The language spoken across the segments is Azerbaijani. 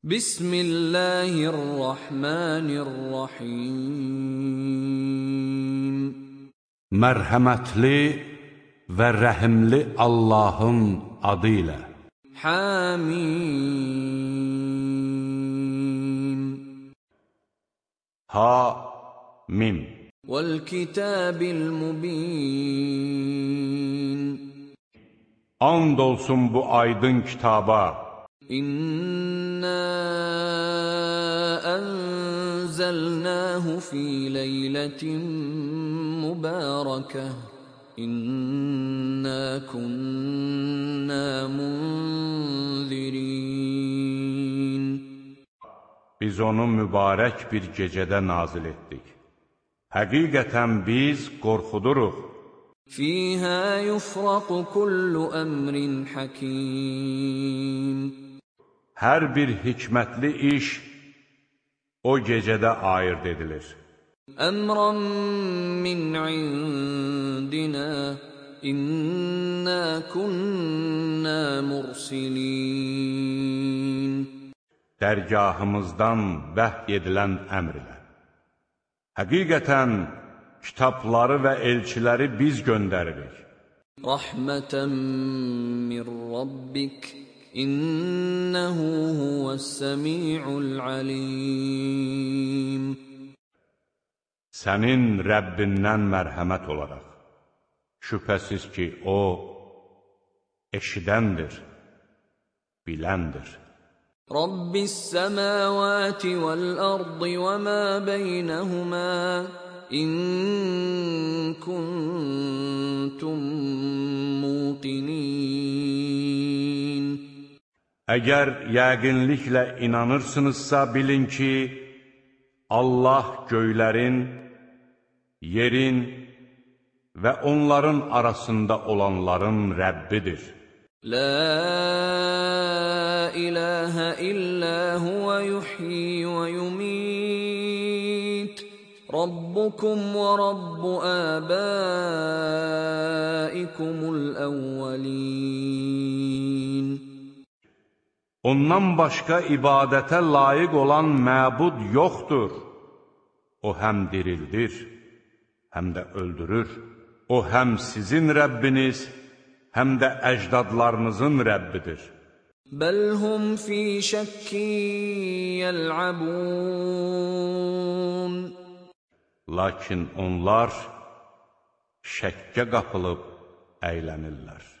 Bismillahirrahmanirrahim. Mərhəmətli və rəhimli Allahın adı ilə. Hamim. Ha Mim Vəl-kitabil mubin And olsun bu aydın kitaba İnna enzelnahu fi leyletin mübarekeh İnna kunna munzirin Biz onu mübarək bir gecədə nazil etdik. Həqiqətən biz qorxuduruq. Fiha yufraqu kullu emrin hakim Hər bir hikmətli iş o gecədə ayırt edilir. Əmran min indinə inna kunna mursilin Dərgahımızdan vəhy edilən əmrlə Həqiqətən kitabları və elçiləri biz göndəririk. Rəhmətən min Rabbik إنه هو السميع العليم Sənin Rəbbindən mərhəmət olaraq, şübhəsiz ki, O, eşidəndir, biləndir. Rabbis səməvəti vəl-ərdi və mə beynəhumə, in kuntum muqinin. Əgər yəqinliklə inanırsınızsa, bilin ki, Allah göylərin, yerin və onların arasında olanların Rəbbidir. La ilahə illə huvə yuhyi və yumit. Rabbukum və Rabbu əbəikumul əvvəlin. Ondan başqa ibadətə layiq olan məbud yoxdur. O həm dirildir, həm də öldürür. O həm sizin Rəbbiniz, həm də əcdadlarınızın Rəbbidir. Bəl hum fi şəkkin yəl'abun. Lakin onlar şəkkə qapılıb əylənirlər.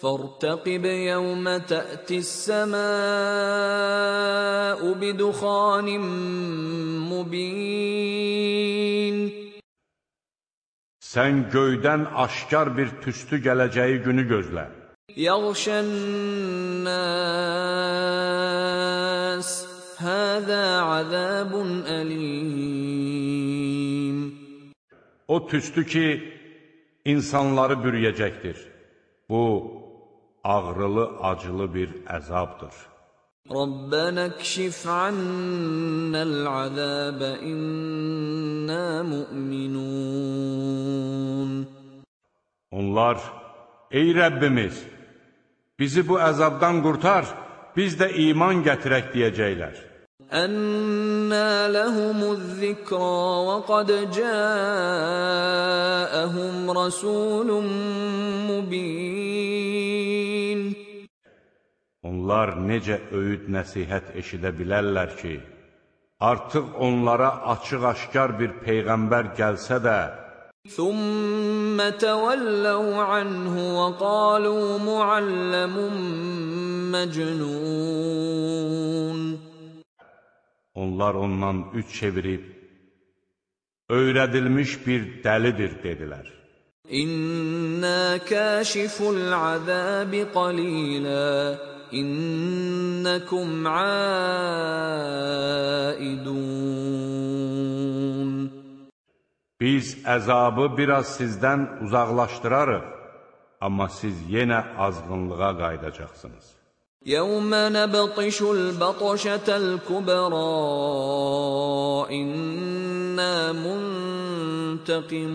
فارتقب يوم تأتي السماء بدخان مبين Sən göydən aşkar bir tüstü gələcəyi günü gözlə. يغشى الناس هذا عذاب أليم O tüstü ki, insanları bürüyəcəkdir. Bu, ağrılı, acılı bir əzabdır. ربنا اكشف عنا العذاب إنا مؤمنون Onlar, ey Rəbbimiz, bizi bu əzabdan qurtar, biz də iman gətirək deyəcəklər. أنا لهم الذكرى وقد جاءهم رسول مبين Onlar necə öyüd nəsihət eşidə bilərlər ki, artıq onlara açıq-aşkar bir peyğəmbər gəlsə də, ثم تولوا عنه وقالوا معلم مجنون onlar ondan üç çevirib, öyrədilmiş bir dəlidir dedilər. إنا كاشف العذاب قليلا إنكم عائدون Biz əzabı biraz sizdən uzaqlaşdırarıq, amma siz yenə azğınlığa qayıdacaqsınız. يوم نبطش البطشة الكبرى إنا منتقمون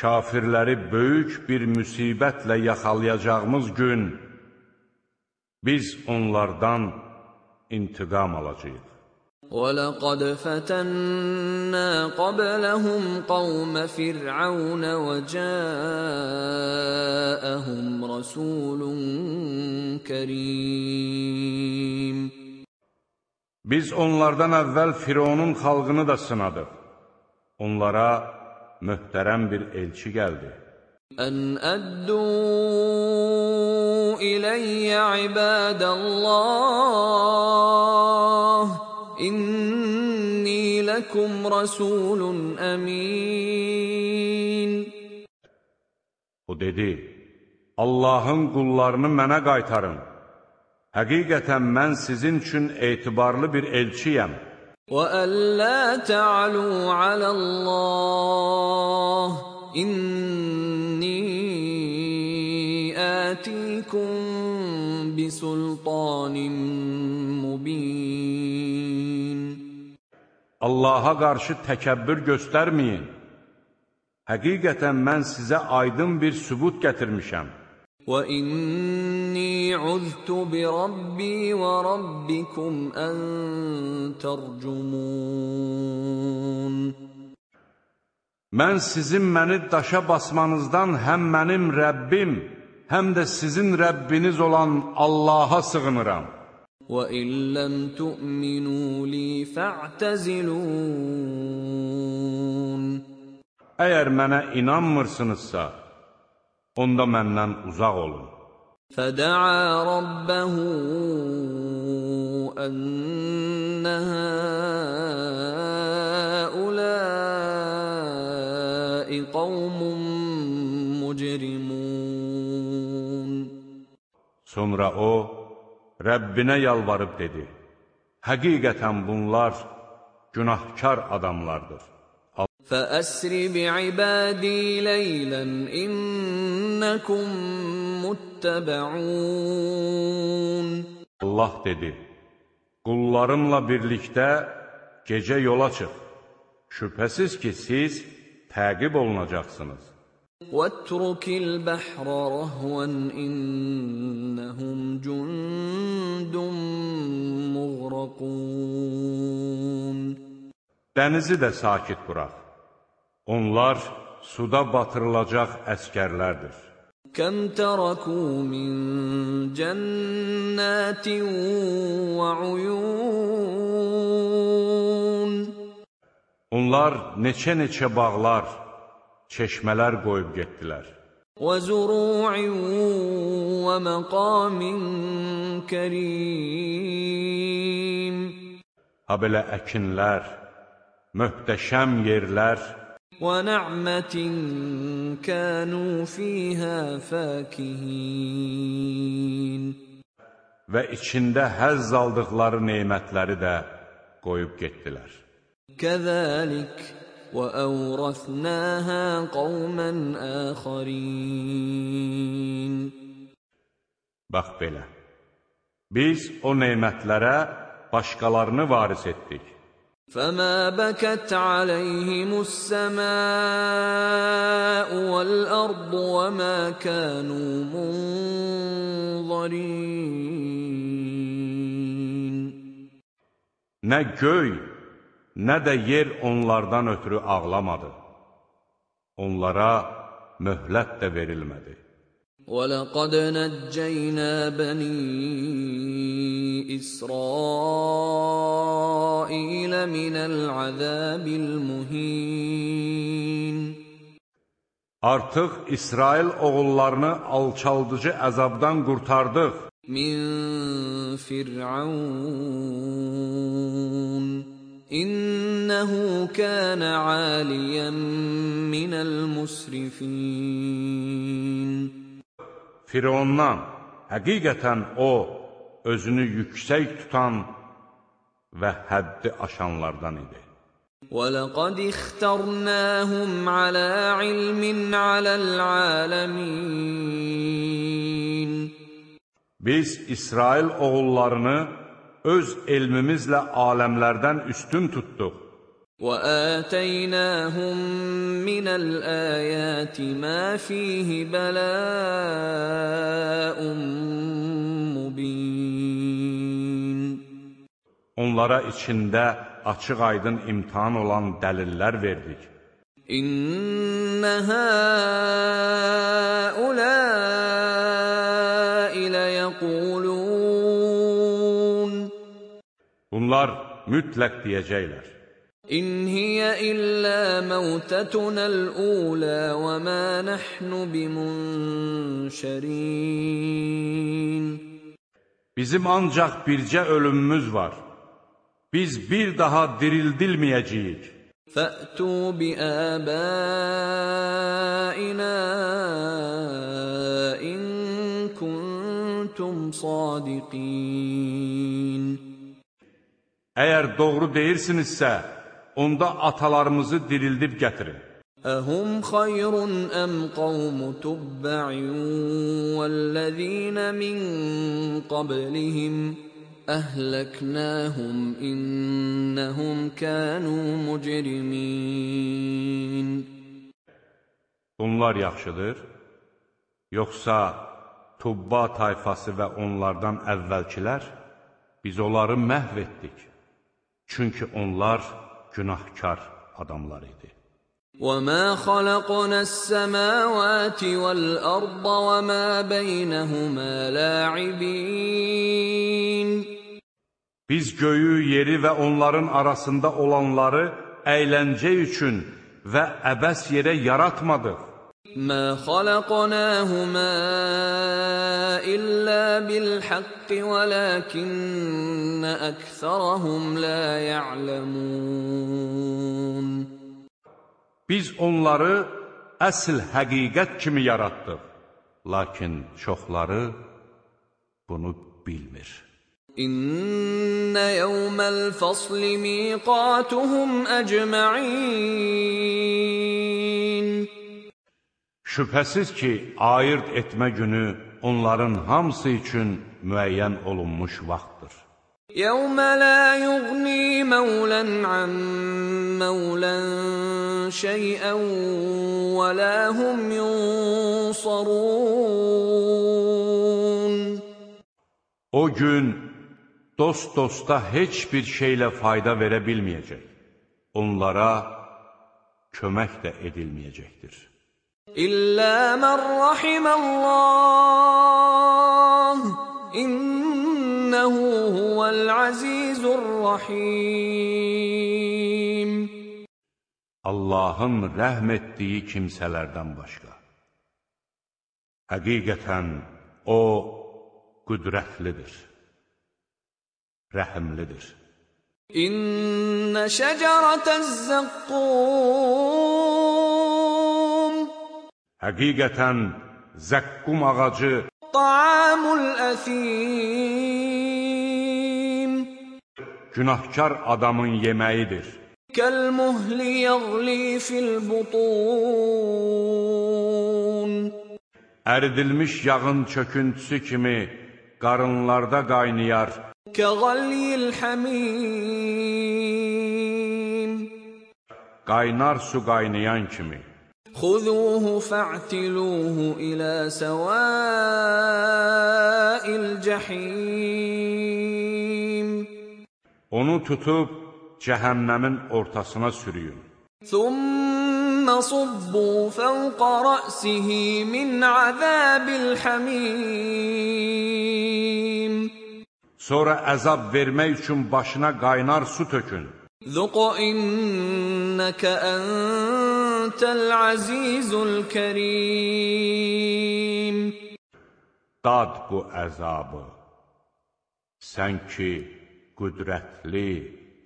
Kafirləri böyük bir müsibətlə yaxalayacağımız gün Biz onlardan intiqam alacağıq. وَلَقَدْ فَتَنَّا قَبْلَهُمْ قَوْمَ فِرْعَوْنَ وَجَاءَهُمْ رَسُولٌ كَرِيمٌ Biz onlardan əvvəl Fironun xalqını da sınadıq. Onlara möhtərəm bir elçi gəldi. أن أدوا إلي عباد الله إني لكم رسول أمين O dedi, Allahın qullarını mənə qaytarın. Həqiqətən mən sizin üçün etibarlı bir elçiyəm. وأن لا تعلوا على الله إني آتيكم بسلطان مبين Allaha qarşı təkəbbür göstərməyin. Həqiqətən mən sizə aydın bir sübut gətirmişəm. وإني عذت بربي وربكم أن ترجمون Mən sizin məni daşa basmanızdan həm mənim Rəbbim, həm də sizin Rəbbiniz olan Allaha sığınıram. وإن لم تؤمنوا لي فاعتزلون Əgər mənə inanmırsınızsa, onda məndən uzaq olun. فدعا ربه أن هؤلاء قوم مجرمون Sonra o, Rəbbinə yalvarıb dedi, Həqiqətən bunlar günahkar adamlardır. فأسر بعبادي ليلا إنكم متبعون Allah dedi, Qullarımla birlikdə gecə yola çıx. Şübhəsiz ki, siz təqib olunacaqsınız. واترك البحر رهوا إنهم جند مغرقون Dənizi də sakit burax. Onlar suda batırılacaq əskərlərdir. كم تركوا من جنات وعيون Onlar neçə-neçə bağlar, çeşmələr qoyub getdilər. وزروع ومقام كريم Ha belə əkinlər, möhtəşəm yerlər, ونعمة كانوا فيها فاكهين və içində həzz aldıqları nemətləri də qoyub getdilər. كذلك وأورثناها قوما آخرين Bax belə. Biz o nemətlərə başqalarını varis etdik. فما بكت عليهم السماء والأرض وما كانوا منظرين Nə göy, nə də yer onlardan ötürü ağlamadı. Onlara möhlət də verilmədi. ولقد نجينا بني إسرائيل من العذاب المهين Artıq İsrail oğullarını alçaldıcı əzabdan qurtardıq. من فرعون إنه كان عاليا من المسرفين Firondan, həqiqətən o, özünü yüksək tutan və həddi aşanlardan idi. ولقد اخترناهم على علم على العالمين Biz İsrail oğullarını öz elmimizlə aləmlərdən üstün tutduq. وَآتَيْنَاهُمْ مِنَ الْآيَاتِ مَا فِيهِ بَلَاءٌ مُبِينٌ Onlara içində açıq-aydın imtihan olan dəlillər verdik. İnna Bunlar mütləq deyəcəklər. İn hiyə illə məvtətunəl ulə və mə nəhnu bimunşərin. Bizim ancaq bircə ölümümüz var. Biz bir daha dirildilməyəcəyik. Fə'tu bi əbəinə in kuntum sadiqin. Əgər doğru deyirsinizsə, onda atalarımızı dirildib gətirin. Əhum xayrun əm qavmu tubbə'in vəl-ləzīnə min qablihim əhləknəhum innəhum kənu mücrimin. Bunlar yaxşıdır, yoxsa Tubba tayfası və onlardan əvvəlkilər, biz onları məhv etdik. Çünki onlar günahkar adamlar idi. وما خلقنا السماوات والأرض وما بينهما لاعبين Biz göyü, yeri və onların arasında olanları əyləncə üçün və əbəs yerə yaratmadıq. ما خلقناهما إلا بالحق ولكن أكثرهم لا يعلمون Biz onları əsl həqiqət kimi yaratdıq. Lakin çoxları bunu bilmir. إن يوم الفصل ميقاتهم أجمعين Şübhəsiz ki, ayırt etmə günü onların hamısı üçün müəyyən olunmuş vaxtdır. يوم لا يغني مولا عن مولا شيئا ولا هم ينصرون O gün dost dosta heç bir şeylə fayda verə bilməyəcək. Onlara kömək də edilməyəcəkdir. إلا من رحم الله İnnehu huvel azizur rahim. Allahın rəhm etdiyi kimsələrdən başqa. Həqiqətən O qüdrətlidir, rəhimlidir. İnne şəcərətəz-zəqqum. Həqiqətən zəqqum ağacı Taamul əsim günahkar adamın yeməyidir. Kəlmuhli yəğli fil butun Əridilmiş yağın çöküntüsü kimi qarınlarda qaynayar. Kəğalyil həmim Qaynar su qaynayan kimi. Xuzuhu fa'tiluhu ilə səvail cəhim onu tutub cəhənnəmin ortasına sürüyün. Thumma subbu fawqa ra'sihi min azabil hamim. Sonra əzab vermək üçün başına qaynar su tökün. Zuq innaka antal azizul karim. Dad bu əzabı. Sən ki, qüdrətli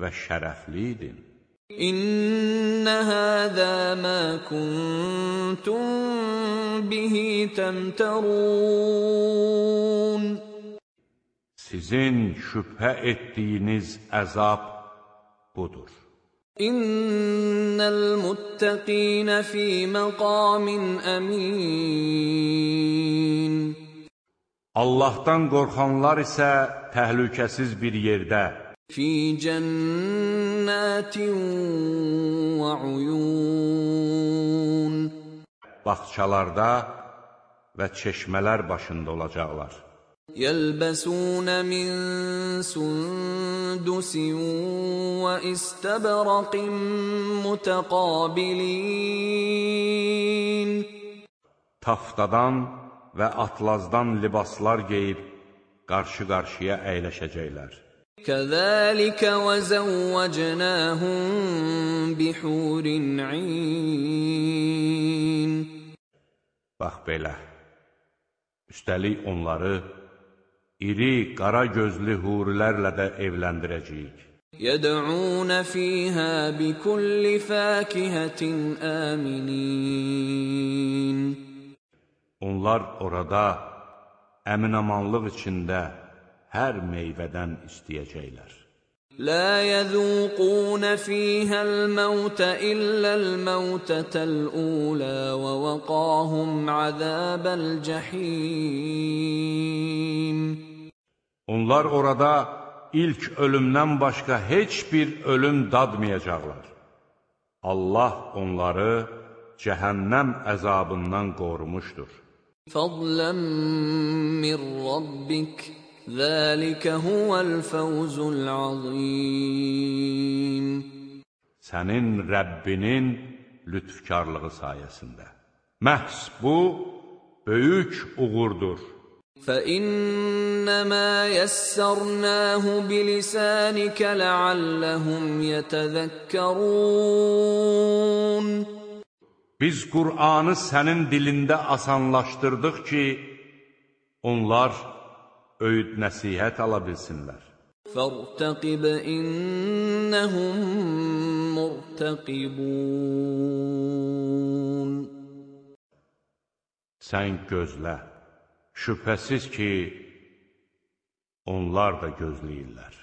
və şərəfliydin. إن هذا ما كنتم به تمترون Sizin şübhə etdiyiniz əzab budur. إن المتقين في مقام أمين Allahdan qorxanlar isə təhlükəsiz bir yerdə, fi cənnətin və uyun. Baxçalarda və çeşmələr başında olacaqlar. Yəlbəsun min sundusin və istəbəraqin mütəqabilin Taftadan və atlazdan libaslar geyib qarşı-qarşıya əyləşəcəklər. كذلك وزوجناهم بحور عين Bax belə. Üstəlik onları iri, qara gözlü hurilərlə də evləndirəcəyik. يدعون فيها بكل فاكهة آمنين Onlar orada əminamanlıq içində hər meyvədən istəyəcəklər. لا يذوقون فيها الموت إلا الموتة الأولى ووقاهم عذاب الجحيم Onlar orada ilk ölümdən başqa heç bir ölüm dadmayacaqlar. Allah onları cəhənnəm əzabından qorumuşdur. فضلا من ربك ذلك هو الفوز العظيم Sənin Rəbbinin lütfkarlığı sayəsində. Məhz bu böyük uğurdur. فإنما يسرناه بلسانك لعلهم يتذكرون Biz Qur'anı sənin dilində asanlaşdırdıq ki, onlar öyüd nəsihət ala bilsinlər. فارتقب إنهم مرتقبون Sən gözlə, şübhəsiz ki, onlar da gözləyirlər.